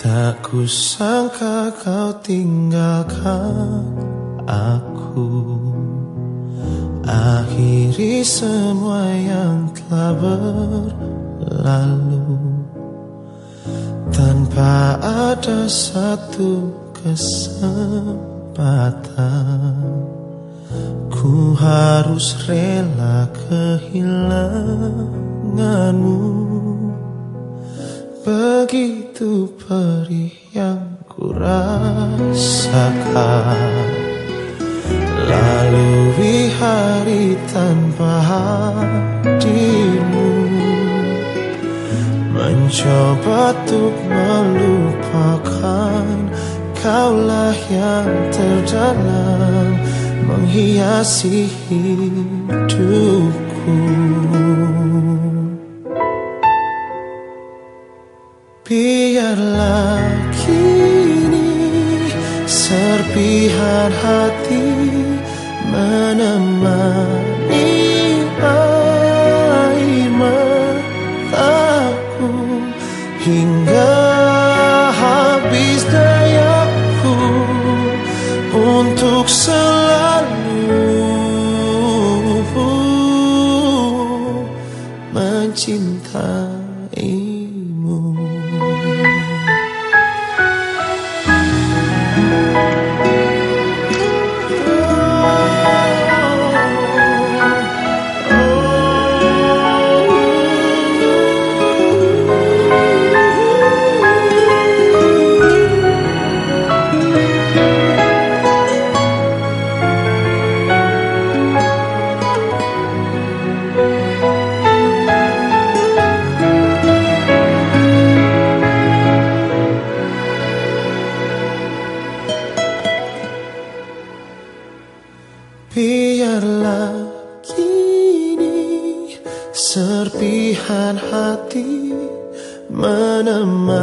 Tak kusangka kau tinggalkan aku. Akhiri semua yang telah berlalu. Tanpa ada satu kesempatan Ku harus rela kehilanganmu Begitu perih yang ku rasakan Lalui hari tanpa hadirmu Mencoba untuk melupakan Kaulah yang terdalam Menghiasi hidupku Biarlah kini serpihan hati menemani air mataku hingga habis dayaku untuk selalu mencintai. Biarlah kini serpihan hati menemani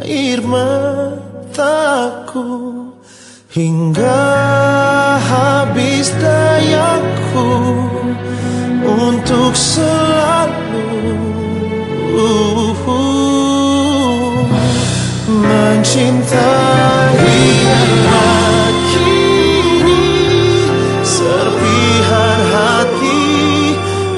air mataku hingga habis dayaku untuk selalu mencintai.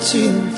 Mencintai